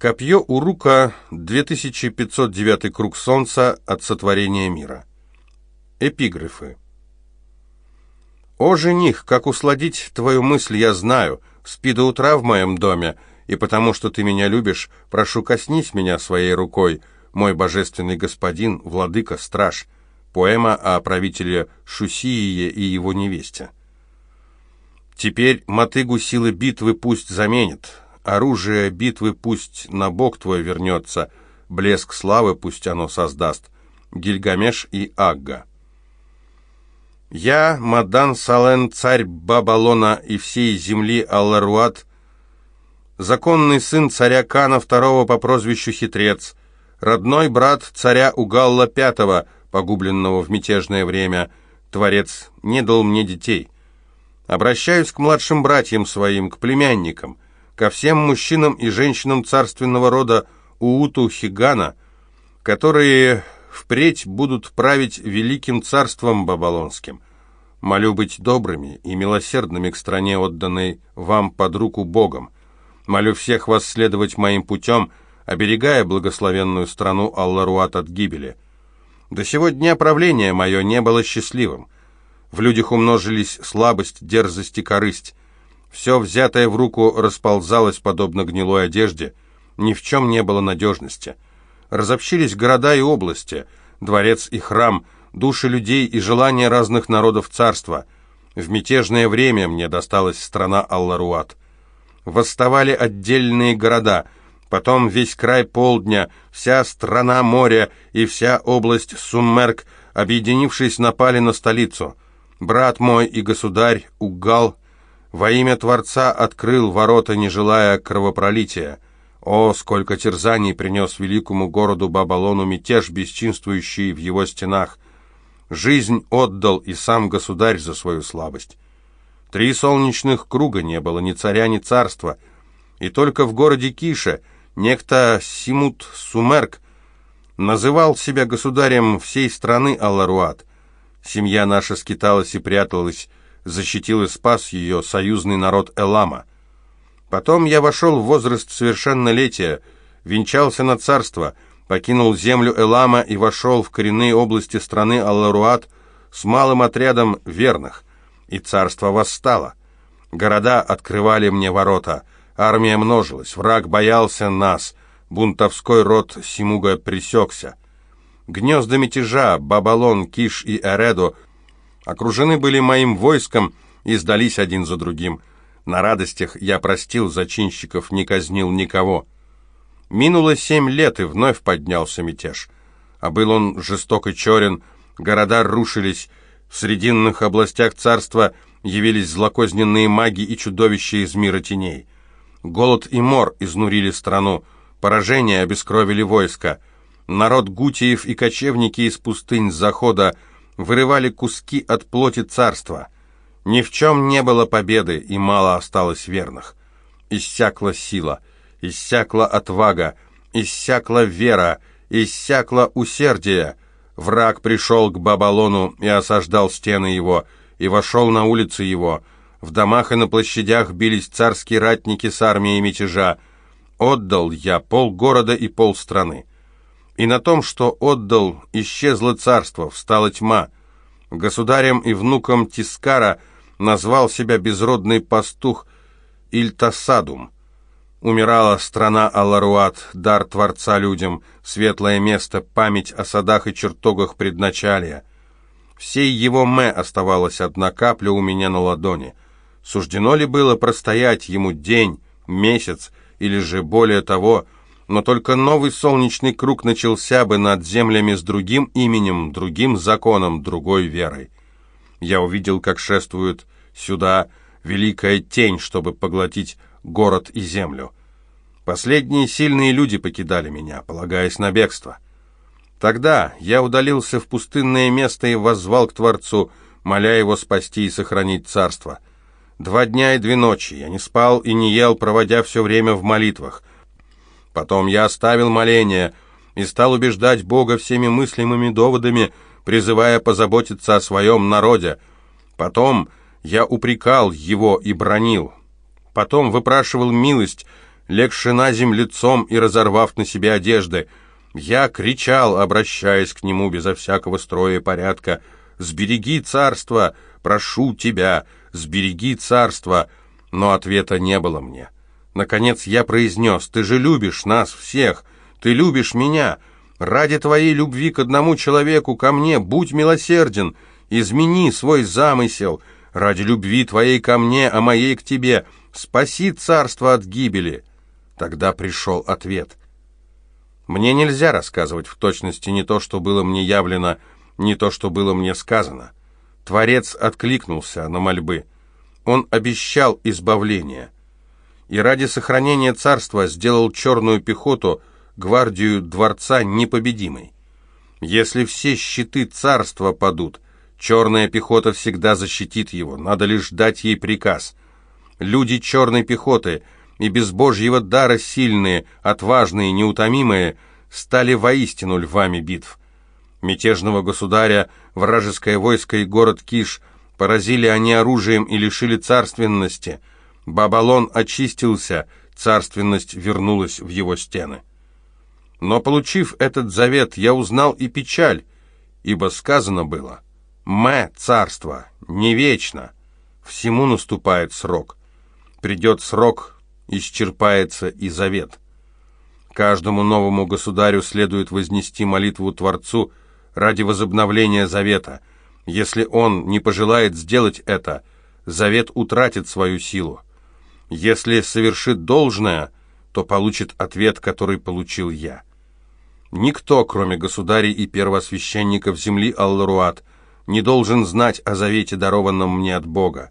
Копье Урука, 2509 круг солнца от сотворения мира. Эпиграфы. «О, жених, как усладить твою мысль, я знаю. Спи до утра в моем доме, и потому что ты меня любишь, прошу, коснись меня своей рукой, мой божественный господин, владыка, страж». Поэма о правителе Шусии и его невесте. «Теперь мотыгу силы битвы пусть заменит, Оружие битвы пусть на бок твой вернется, блеск славы пусть оно создаст. Гильгамеш и Агга. Я, Мадан Сален, царь Бабалона и всей земли Алларуат, законный сын царя Кана II по прозвищу Хитрец, родной брат царя Угалла V, погубленного в мятежное время, Творец не дал мне детей. Обращаюсь к младшим братьям своим, к племянникам — ко всем мужчинам и женщинам царственного рода Ууту-Хигана, которые впредь будут править великим царством Бабалонским. Молю быть добрыми и милосердными к стране, отданной вам под руку Богом. Молю всех вас следовать моим путем, оберегая благословенную страну Алларуат от гибели. До сего дня правления мое не было счастливым. В людях умножились слабость, дерзость и корысть. Все взятое в руку расползалось, подобно гнилой одежде. Ни в чем не было надежности. Разобщились города и области, дворец и храм, души людей и желания разных народов царства. В мятежное время мне досталась страна Алларуат. Восставали отдельные города, потом весь край полдня, вся страна моря и вся область Суммерк, объединившись, напали на столицу. Брат мой и государь Угал во имя Творца открыл ворота, не желая кровопролития. О, сколько терзаний принес великому городу Бабалону мятеж, бесчинствующий в его стенах! Жизнь отдал и сам государь за свою слабость. Три солнечных круга не было ни царя, ни царства, и только в городе Кише некто Симут Сумерк называл себя государем всей страны Алларуат. Семья наша скиталась и пряталась, защитил и спас ее союзный народ Элама. Потом я вошел в возраст совершеннолетия, венчался на царство, покинул землю Элама и вошел в коренные области страны Алларуат с малым отрядом верных, и царство восстало. Города открывали мне ворота, армия множилась, враг боялся нас, бунтовской род Симуга пресекся. Гнезда мятежа, Бабалон, Киш и Эредо — окружены были моим войском и сдались один за другим. На радостях я простил зачинщиков, не казнил никого. Минуло семь лет, и вновь поднялся мятеж. А был он жесток и черен, города рушились, в срединных областях царства явились злокозненные маги и чудовища из мира теней. Голод и мор изнурили страну, поражение обескровили войско. Народ гутиев и кочевники из пустынь захода вырывали куски от плоти царства. Ни в чем не было победы, и мало осталось верных. Иссякла сила, иссякла отвага, иссякла вера, иссякла усердие. Враг пришел к Бабалону и осаждал стены его, и вошел на улицы его. В домах и на площадях бились царские ратники с армией мятежа. Отдал я пол города и пол страны и на том, что отдал, исчезло царство, встала тьма. Государем и внуком Тискара назвал себя безродный пастух Ильтасадум. Умирала страна Алларуат, дар Творца людям, светлое место, память о садах и чертогах предначалия. Всей его мэ оставалась одна капля у меня на ладони. Суждено ли было простоять ему день, месяц или же более того – но только новый солнечный круг начался бы над землями с другим именем, другим законом, другой верой. Я увидел, как шествует сюда великая тень, чтобы поглотить город и землю. Последние сильные люди покидали меня, полагаясь на бегство. Тогда я удалился в пустынное место и воззвал к Творцу, моля его спасти и сохранить царство. Два дня и две ночи я не спал и не ел, проводя все время в молитвах. Потом я оставил моление и стал убеждать Бога всеми мыслимыми доводами, призывая позаботиться о своем народе. Потом я упрекал его и бронил. Потом выпрашивал милость, легши на земь лицом и разорвав на себе одежды. Я кричал, обращаясь к нему безо всякого строя и порядка, «Сбереги царство! Прошу тебя! Сбереги царство!» Но ответа не было мне. Наконец я произнес, «Ты же любишь нас всех! Ты любишь меня! Ради твоей любви к одному человеку, ко мне, будь милосерден! Измени свой замысел! Ради любви твоей ко мне, а моей к тебе! Спаси царство от гибели!» Тогда пришел ответ. Мне нельзя рассказывать в точности не то, что было мне явлено, не то, что было мне сказано. Творец откликнулся на мольбы. Он обещал избавление. И ради сохранения царства сделал черную пехоту, гвардию дворца непобедимой. Если все щиты царства падут, черная пехота всегда защитит его, надо лишь дать ей приказ. Люди черной пехоты — и без Божьего дара сильные, отважные, неутомимые, стали воистину львами битв. Мятежного государя, вражеское войско и город Киш поразили они оружием и лишили царственности. Бабалон очистился, царственность вернулась в его стены. Но, получив этот завет, я узнал и печаль, ибо сказано было «Мэ, царство, не вечно, всему наступает срок. Придет срок, исчерпается и завет. Каждому новому государю следует вознести молитву Творцу ради возобновления завета. Если он не пожелает сделать это, завет утратит свою силу. Если совершит должное, то получит ответ, который получил я. Никто, кроме государей и первосвященников земли Алларуат, не должен знать о завете, дарованном мне от Бога.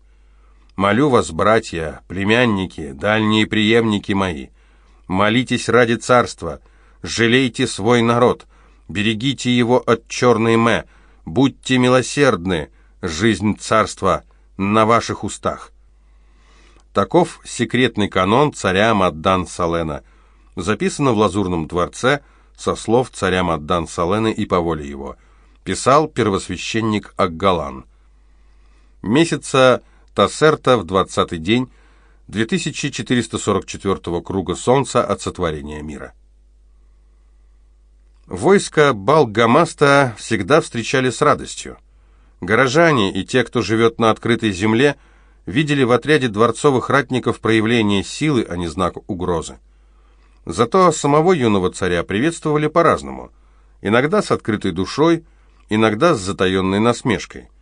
Молю вас, братья, племянники, дальние преемники мои, молитесь ради царства, жалейте свой народ, берегите его от черной мэ, будьте милосердны, жизнь царства на ваших устах. Таков секретный канон царя Маддан Салена, записано в Лазурном дворце со слов царя Маддан Салена и по воле его. Писал первосвященник Аггалан. Месяца Тассерта в двадцатый день 2444 круга Солнца от сотворения мира. Войско Балгамаста всегда встречали с радостью. Горожане и те, кто живет на открытой земле, видели в отряде дворцовых ратников проявление силы, а не знак угрозы. Зато самого юного царя приветствовали по-разному. Иногда с открытой душой, иногда с затаенной насмешкой –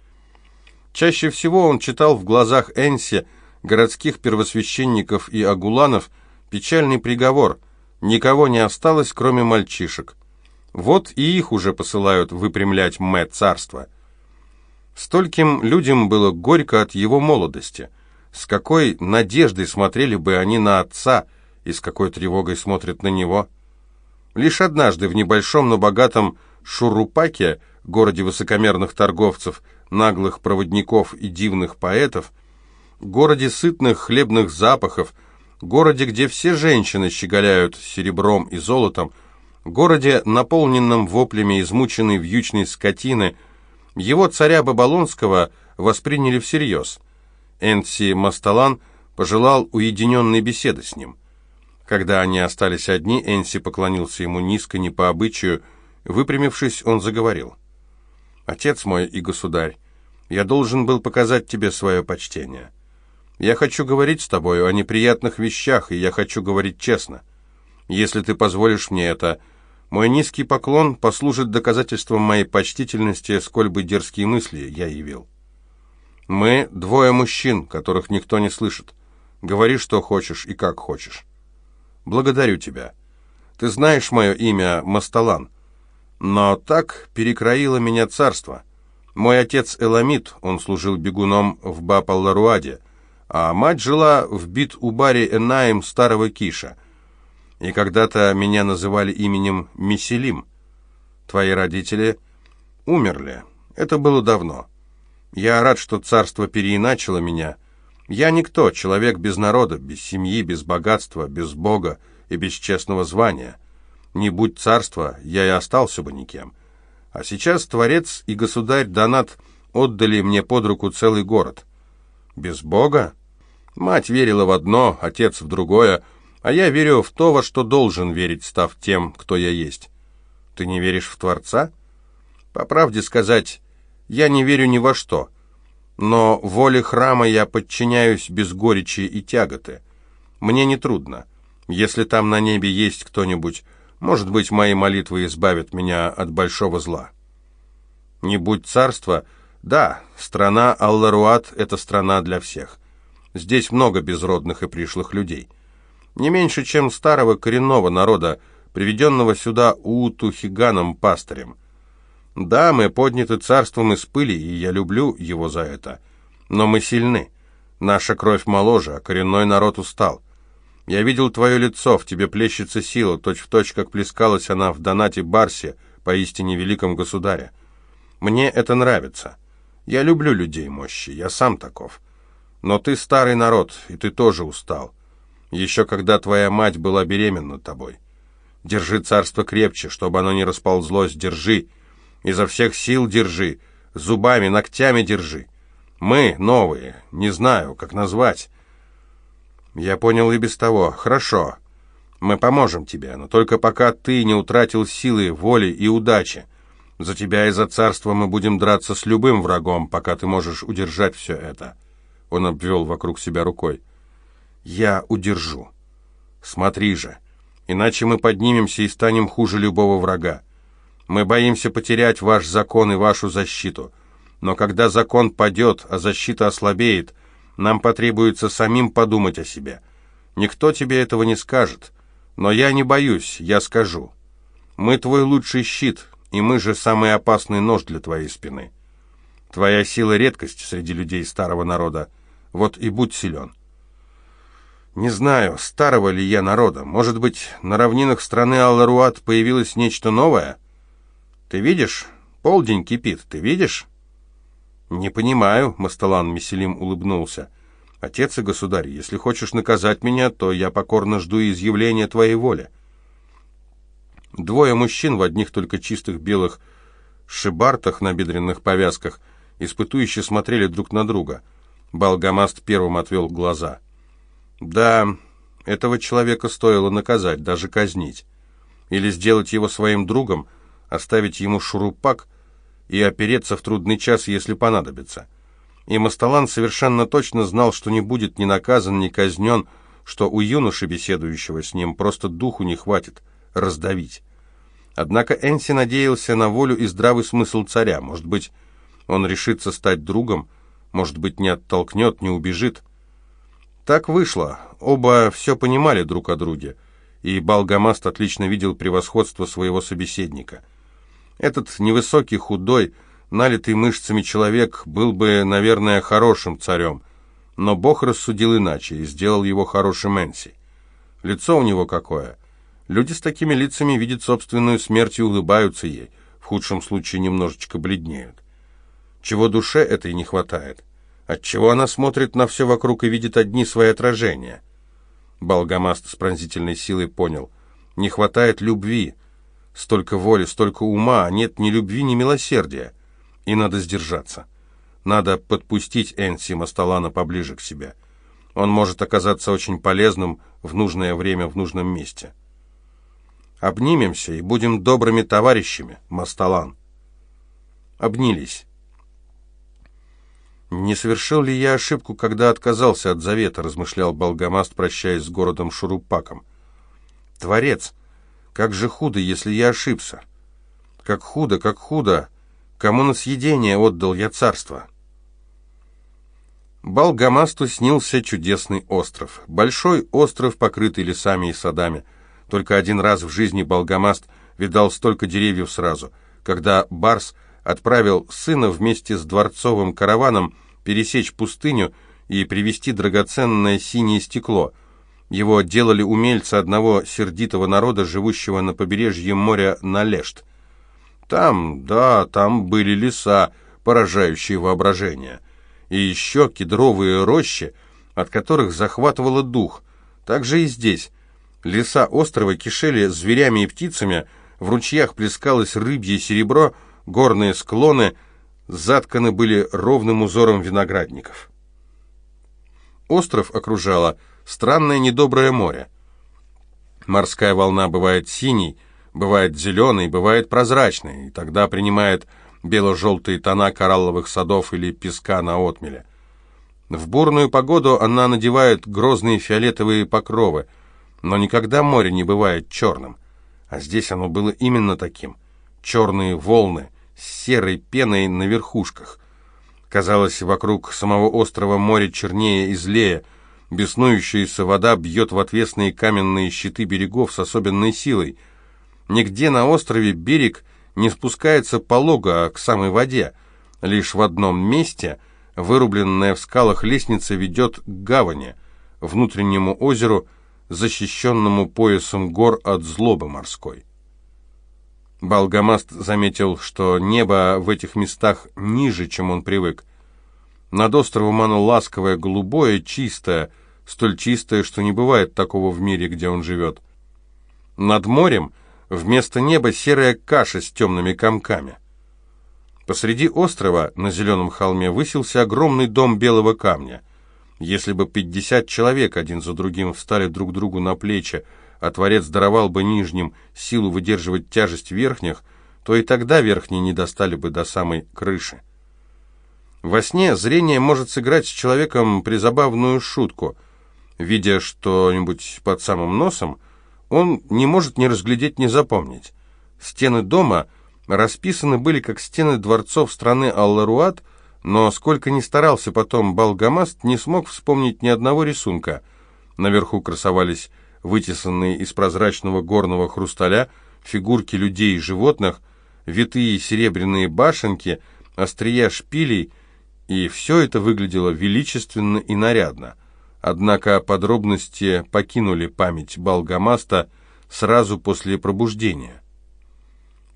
Чаще всего он читал в глазах Энси, городских первосвященников и агуланов, печальный приговор. Никого не осталось, кроме мальчишек. Вот и их уже посылают выпрямлять Мэ царство. Стольким людям было горько от его молодости. С какой надеждой смотрели бы они на отца и с какой тревогой смотрят на него. Лишь однажды в небольшом, но богатом Шурупаке, городе высокомерных торговцев, наглых проводников и дивных поэтов, городе сытных хлебных запахов, городе, где все женщины щеголяют серебром и золотом, городе, наполненном воплями измученной вьючной скотины, его царя Бабалонского восприняли всерьез. Энси Масталан пожелал уединенной беседы с ним. Когда они остались одни, Энси поклонился ему низко, не по обычаю. Выпрямившись, он заговорил. «Отец мой и государь, я должен был показать тебе свое почтение. Я хочу говорить с тобою о неприятных вещах, и я хочу говорить честно. Если ты позволишь мне это, мой низкий поклон послужит доказательством моей почтительности, сколь бы дерзкие мысли я явил. Мы двое мужчин, которых никто не слышит. Говори, что хочешь и как хочешь. Благодарю тебя. Ты знаешь мое имя Масталан. Но так перекроило меня царство. Мой отец Эламид, он служил бегуном в Бапалларуаде, а мать жила в бит-убаре Энаем старого Киша. И когда-то меня называли именем Меселим. Твои родители умерли. Это было давно. Я рад, что царство переиначило меня. Я никто, человек без народа, без семьи, без богатства, без Бога и без честного звания. Не будь царства, я и остался бы никем. А сейчас Творец и государь Донат отдали мне под руку целый город. Без Бога? Мать верила в одно, отец в другое, А я верю в то, во что должен верить, став тем, кто я есть. Ты не веришь в Творца? По правде сказать, я не верю ни во что. Но воле храма я подчиняюсь без горечи и тяготы. Мне не трудно. Если там на небе есть кто-нибудь, может быть, мои молитвы избавят меня от большого зла. Не будь царства, да, страна Алларуат — это страна для всех. Здесь много безродных и пришлых людей. Не меньше, чем старого коренного народа, приведенного сюда Ууту-Хиганом-пастырем. Да, мы подняты царством из пыли, и я люблю его за это. Но мы сильны. Наша кровь моложе, а коренной народ устал. Я видел твое лицо, в тебе плещется сила, точь-в-точь, точь, как плескалась она в донате Барсе, поистине великом государе. Мне это нравится. Я люблю людей мощи, я сам таков. Но ты старый народ, и ты тоже устал. Еще когда твоя мать была беременна тобой. Держи царство крепче, чтобы оно не расползлось, держи. Изо всех сил держи, зубами, ногтями держи. Мы новые, не знаю, как назвать. «Я понял и без того. Хорошо. Мы поможем тебе, но только пока ты не утратил силы, воли и удачи. За тебя и за царство мы будем драться с любым врагом, пока ты можешь удержать все это». Он обвел вокруг себя рукой. «Я удержу. Смотри же, иначе мы поднимемся и станем хуже любого врага. Мы боимся потерять ваш закон и вашу защиту. Но когда закон падет, а защита ослабеет, нам потребуется самим подумать о себе. Никто тебе этого не скажет. Но я не боюсь, я скажу. Мы твой лучший щит, и мы же самый опасный нож для твоей спины. Твоя сила — редкость среди людей старого народа. Вот и будь силен. Не знаю, старого ли я народа. Может быть, на равнинах страны Алларуат появилось нечто новое? Ты видишь? Полдень кипит, ты видишь? «Не понимаю», — Масталан Меселим улыбнулся. «Отец и государь, если хочешь наказать меня, то я покорно жду изъявления твоей воли». Двое мужчин в одних только чистых белых шибартах на бедренных повязках испытующе смотрели друг на друга. Балгамаст первым отвел глаза. «Да, этого человека стоило наказать, даже казнить. Или сделать его своим другом, оставить ему шурупак — и опереться в трудный час, если понадобится. И Масталан совершенно точно знал, что не будет ни наказан, ни казнен, что у юноши, беседующего с ним, просто духу не хватит раздавить. Однако Энси надеялся на волю и здравый смысл царя. Может быть, он решится стать другом, может быть, не оттолкнет, не убежит. Так вышло. Оба все понимали друг о друге, и Балгамаст отлично видел превосходство своего собеседника — этот невысокий, худой, налитый мышцами человек был бы, наверное, хорошим царем, но Бог рассудил иначе и сделал его хорошим Энси. Лицо у него какое! Люди с такими лицами видят собственную смерть и улыбаются ей, в худшем случае немножечко бледнеют. Чего душе этой не хватает? Отчего она смотрит на все вокруг и видит одни свои отражения? Балгамаст с пронзительной силой понял. Не хватает любви — Столько воли, столько ума, а нет ни любви, ни милосердия. И надо сдержаться. Надо подпустить Энси Масталана поближе к себе. Он может оказаться очень полезным в нужное время в нужном месте. Обнимемся и будем добрыми товарищами, Масталан. Обнялись. «Не совершил ли я ошибку, когда отказался от завета?» — размышлял Болгамаст, прощаясь с городом Шурупаком. «Творец, как же худо, если я ошибся. Как худо, как худо. Кому на съедение отдал я царство? Балгамасту снился чудесный остров. Большой остров, покрытый лесами и садами. Только один раз в жизни Балгамаст видал столько деревьев сразу, когда Барс отправил сына вместе с дворцовым караваном пересечь пустыню и привезти драгоценное синее стекло — его делали умельцы одного сердитого народа, живущего на побережье моря Налешт. Там, да, там были леса, поражающие воображение. И еще кедровые рощи, от которых захватывало дух. Так же и здесь. Леса острова кишели зверями и птицами, в ручьях плескалось рыбье серебро, горные склоны затканы были ровным узором виноградников. Остров окружало странное недоброе море. Морская волна бывает синей, бывает зеленой, бывает прозрачной, и тогда принимает бело-желтые тона коралловых садов или песка на отмеле. В бурную погоду она надевает грозные фиолетовые покровы, но никогда море не бывает черным. А здесь оно было именно таким. Черные волны с серой пеной на верхушках. Казалось, вокруг самого острова море чернее и злее. Беснующаяся вода бьет в отвесные каменные щиты берегов с особенной силой. Нигде на острове берег не спускается полого а к самой воде. Лишь в одном месте вырубленная в скалах лестница ведет к гавани, внутреннему озеру, защищенному поясом гор от злобы морской. Балгамаст заметил, что небо в этих местах ниже, чем он привык. Над островом оно ласковое, голубое, чистое, столь чистое, что не бывает такого в мире, где он живет. Над морем вместо неба серая каша с темными комками. Посреди острова на зеленом холме высился огромный дом белого камня. Если бы пятьдесят человек один за другим встали друг другу на плечи, а Творец даровал бы нижним силу выдерживать тяжесть верхних, то и тогда верхние не достали бы до самой крыши. Во сне зрение может сыграть с человеком призабавную шутку. Видя что-нибудь под самым носом, он не может ни разглядеть, ни запомнить. Стены дома расписаны были как стены дворцов страны Алларуат, но сколько ни старался потом Балгамаст, не смог вспомнить ни одного рисунка. Наверху красовались вытесанные из прозрачного горного хрусталя фигурки людей и животных, витые серебряные башенки, острия шпилей, и все это выглядело величественно и нарядно. Однако подробности покинули память Балгамаста сразу после пробуждения.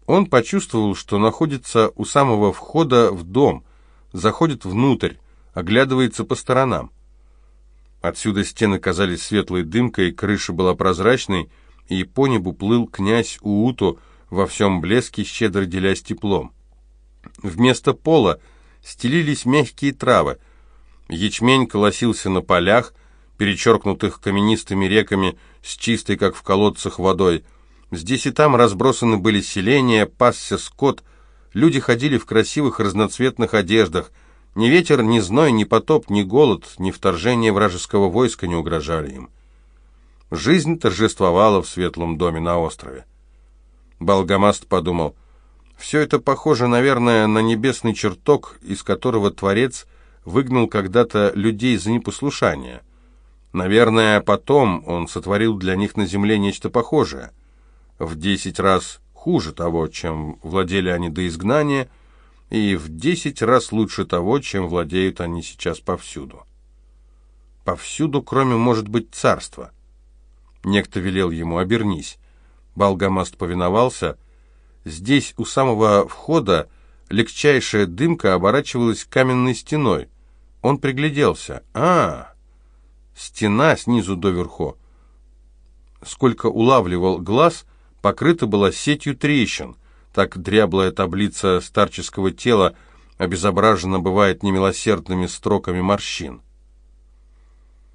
Он почувствовал, что находится у самого входа в дом, заходит внутрь, оглядывается по сторонам. Отсюда стены казались светлой дымкой, крыша была прозрачной, и по небу плыл князь Ууту во всем блеске, щедро делясь теплом. Вместо пола стелились мягкие травы. Ячмень колосился на полях, перечеркнутых каменистыми реками с чистой, как в колодцах, водой. Здесь и там разбросаны были селения, пасся скот, люди ходили в красивых разноцветных одеждах, ни ветер, ни зной, ни потоп, ни голод, ни вторжение вражеского войска не угрожали им. Жизнь торжествовала в светлом доме на острове. Балгамаст подумал, все это похоже, наверное, на небесный чертог, из которого Творец выгнал когда-то людей за непослушание. Наверное, потом он сотворил для них на земле нечто похожее. В десять раз хуже того, чем владели они до изгнания – и в десять раз лучше того, чем владеют они сейчас повсюду. Повсюду, кроме, может быть, царства. Некто велел ему «обернись». Балгамаст повиновался. Здесь, у самого входа, легчайшая дымка оборачивалась каменной стеной. Он пригляделся. а, Стена снизу доверху. Сколько улавливал глаз, покрыта была сетью трещин. Так дряблая таблица старческого тела обезображена бывает немилосердными строками морщин.